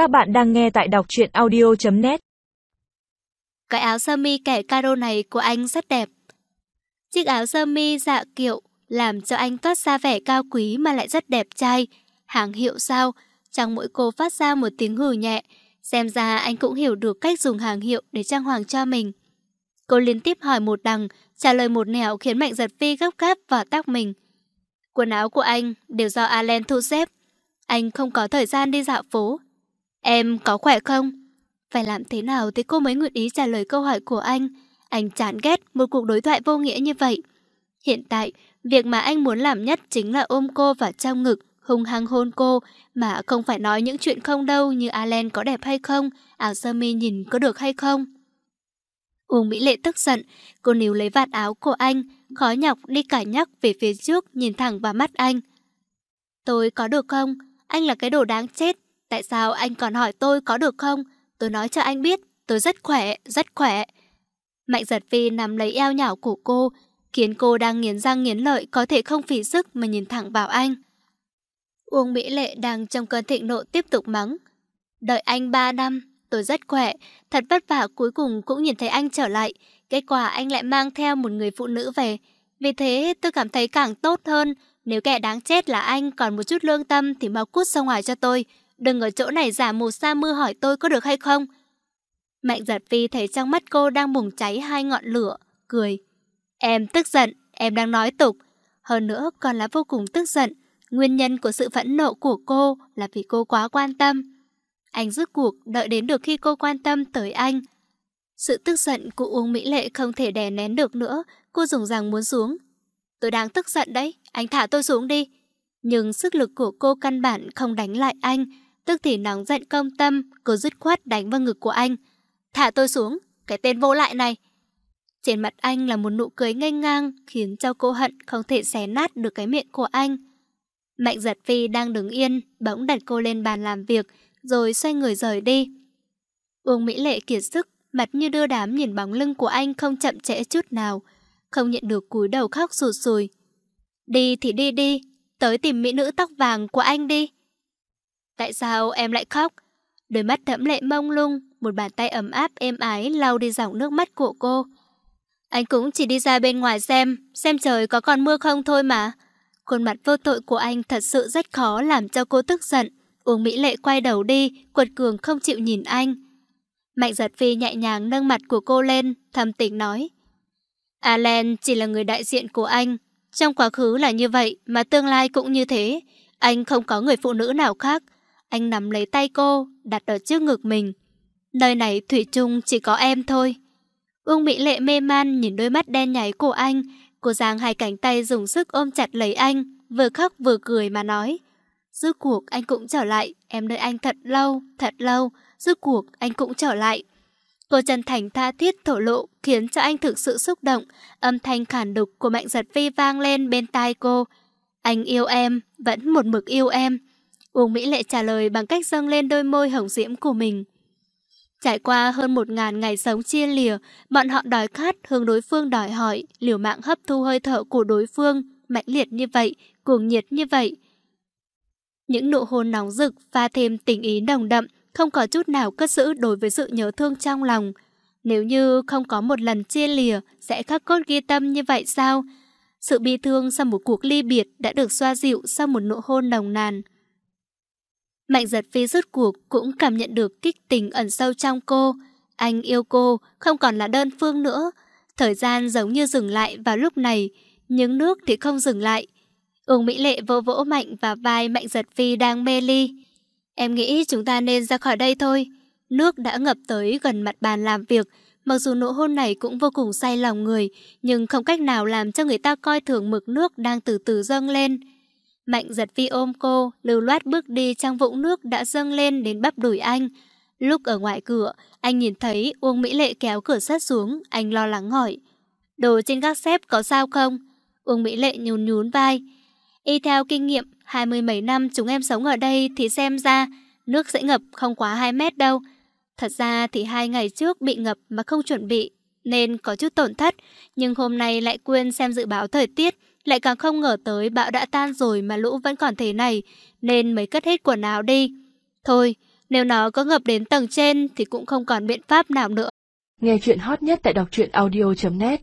Các bạn đang nghe tại đọc truyện audio.net Cái áo sơ mi kẻ caro này của anh rất đẹp. Chiếc áo sơ mi dạ kiệu làm cho anh toát ra vẻ cao quý mà lại rất đẹp trai. Hàng hiệu sao? Trong mỗi cô phát ra một tiếng hừ nhẹ. Xem ra anh cũng hiểu được cách dùng hàng hiệu để trang hoàng cho mình. Cô liên tiếp hỏi một đằng, trả lời một nẻo khiến Mạnh Giật Phi gấp gáp vào tóc mình. Quần áo của anh đều do alan thu xếp. Anh không có thời gian đi dạo phố. Em có khỏe không? Phải làm thế nào thì cô mới nguyện ý trả lời câu hỏi của anh. Anh chán ghét một cuộc đối thoại vô nghĩa như vậy. Hiện tại, việc mà anh muốn làm nhất chính là ôm cô vào trong ngực, hung hăng hôn cô, mà không phải nói những chuyện không đâu như Alan có đẹp hay không, áo sơ mi nhìn có được hay không. Uông Mỹ Lệ tức giận, cô níu lấy vạt áo của anh, khó nhọc đi cải nhắc về phía trước nhìn thẳng vào mắt anh. Tôi có được không? Anh là cái đồ đáng chết. Tại sao anh còn hỏi tôi có được không? Tôi nói cho anh biết, tôi rất khỏe, rất khỏe. Mạnh giật phi nằm lấy eo nhảo của cô, khiến cô đang nghiến răng nghiến lợi có thể không phí sức mà nhìn thẳng vào anh. Uông Mỹ Lệ đang trong cơn thịnh nộ tiếp tục mắng. Đợi anh 3 năm, tôi rất khỏe, thật vất vả cuối cùng cũng nhìn thấy anh trở lại. Kết quả anh lại mang theo một người phụ nữ về. Vì thế tôi cảm thấy càng tốt hơn. Nếu kẻ đáng chết là anh còn một chút lương tâm thì mau cút ra ngoài cho tôi. Đừng ở chỗ này giả mù sa mưa hỏi tôi có được hay không. Mạnh giật phi thấy trong mắt cô đang bùng cháy hai ngọn lửa, cười. Em tức giận, em đang nói tục. Hơn nữa còn là vô cùng tức giận. Nguyên nhân của sự phẫn nộ của cô là vì cô quá quan tâm. Anh rước cuộc đợi đến được khi cô quan tâm tới anh. Sự tức giận của Uông Mỹ Lệ không thể đè nén được nữa, cô dùng rằng muốn xuống. Tôi đang tức giận đấy, anh thả tôi xuống đi. Nhưng sức lực của cô căn bản không đánh lại anh, tức thì nóng giận công tâm, cô dứt khoát đánh vào ngực của anh. Thả tôi xuống, cái tên vô lại này. Trên mặt anh là một nụ cười ngây ngang, khiến cho cô hận không thể xé nát được cái miệng của anh. Mạnh giật phi đang đứng yên, bỗng đặt cô lên bàn làm việc, rồi xoay người rời đi. Uông Mỹ Lệ kiệt sức, mặt như đưa đám nhìn bóng lưng của anh không chậm trễ chút nào, không nhận được cúi đầu khóc sụt sùi. Đi thì đi đi, tới tìm mỹ nữ tóc vàng của anh đi. Tại sao em lại khóc? Đôi mắt thẫm lệ mông lung, một bàn tay ấm áp êm ái lau đi dòng nước mắt của cô. Anh cũng chỉ đi ra bên ngoài xem, xem trời có còn mưa không thôi mà. Khuôn mặt vô tội của anh thật sự rất khó làm cho cô tức giận. Uông Mỹ Lệ quay đầu đi, quật cường không chịu nhìn anh. Mạnh giật phi nhẹ nhàng nâng mặt của cô lên, thầm tỉnh nói. Alan chỉ là người đại diện của anh. Trong quá khứ là như vậy, mà tương lai cũng như thế. Anh không có người phụ nữ nào khác. Anh nắm lấy tay cô, đặt ở trước ngực mình. Nơi này Thủy chung chỉ có em thôi. Uông Mỹ Lệ mê man nhìn đôi mắt đen nháy của anh. Cô giang hai cánh tay dùng sức ôm chặt lấy anh, vừa khóc vừa cười mà nói. Rốt cuộc anh cũng trở lại, em đợi anh thật lâu, thật lâu, rốt cuộc anh cũng trở lại. Cô chân thành tha thiết thổ lộ khiến cho anh thực sự xúc động, âm thanh khản đục của Mạnh Giật Phi vang lên bên tai cô. Anh yêu em, vẫn một mực yêu em. Uông Mỹ Lệ trả lời bằng cách dâng lên đôi môi hồng diễm của mình. Trải qua hơn một ngàn ngày sống chia lìa, bọn họ đòi khát hướng đối phương đòi hỏi, liều mạng hấp thu hơi thở của đối phương, mạnh liệt như vậy, cuồng nhiệt như vậy. Những nụ hôn nóng rực pha thêm tình ý nồng đậm, không có chút nào cất giữ đối với sự nhớ thương trong lòng. Nếu như không có một lần chia lìa, sẽ khắc cốt ghi tâm như vậy sao? Sự bi thương sau một cuộc ly biệt đã được xoa dịu sau một nụ hôn nồng nàn. Mạnh giật phi rút cuộc cũng cảm nhận được kích tình ẩn sâu trong cô. Anh yêu cô, không còn là đơn phương nữa. Thời gian giống như dừng lại vào lúc này, nhưng nước thì không dừng lại. Uông Mỹ Lệ vỗ vỗ mạnh và vai Mạnh Giật Phi đang mê ly. Em nghĩ chúng ta nên ra khỏi đây thôi. Nước đã ngập tới gần mặt bàn làm việc. Mặc dù nụ hôn này cũng vô cùng say lòng người, nhưng không cách nào làm cho người ta coi thường mực nước đang từ từ dâng lên. Mạnh giật phi ôm cô, lưu loát bước đi trong vũng nước đã dâng lên đến bắp đùi anh. Lúc ở ngoài cửa, anh nhìn thấy Uông Mỹ Lệ kéo cửa sắt xuống, anh lo lắng hỏi. Đồ trên các xếp có sao không? Uông Mỹ Lệ nhún nhún vai. Y theo kinh nghiệm, hai mươi mấy năm chúng em sống ở đây thì xem ra nước sẽ ngập không quá 2 mét đâu. Thật ra thì hai ngày trước bị ngập mà không chuẩn bị, nên có chút tổn thất, nhưng hôm nay lại quên xem dự báo thời tiết, lại càng không ngờ tới bão đã tan rồi mà lũ vẫn còn thế này, nên mới cất hết quần áo đi. Thôi, Nếu nó có ngập đến tầng trên thì cũng không còn biện pháp nào nữa. Nghe chuyện hot nhất tại đọc truyện audio.net